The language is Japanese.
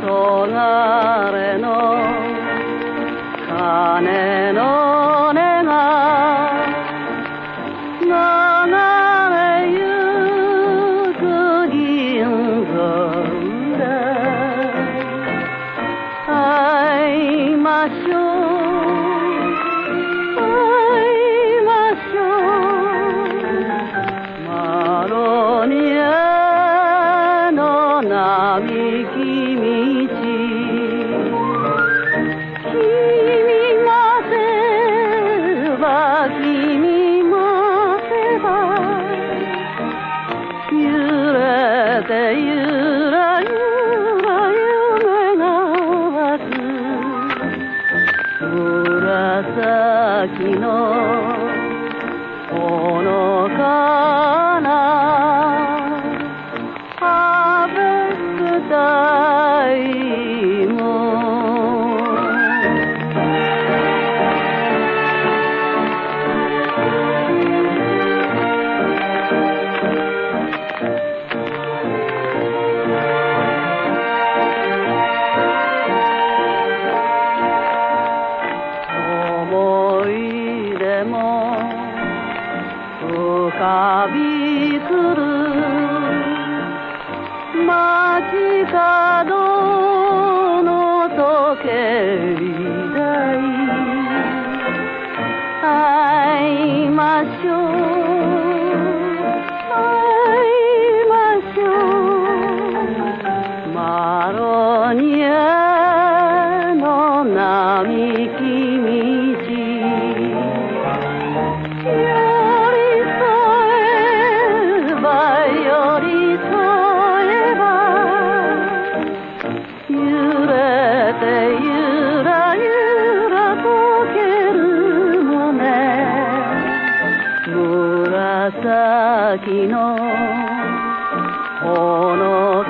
sonar 紫のかびくる街角の時計台会いましょう会いましょうマロニエ紫のこの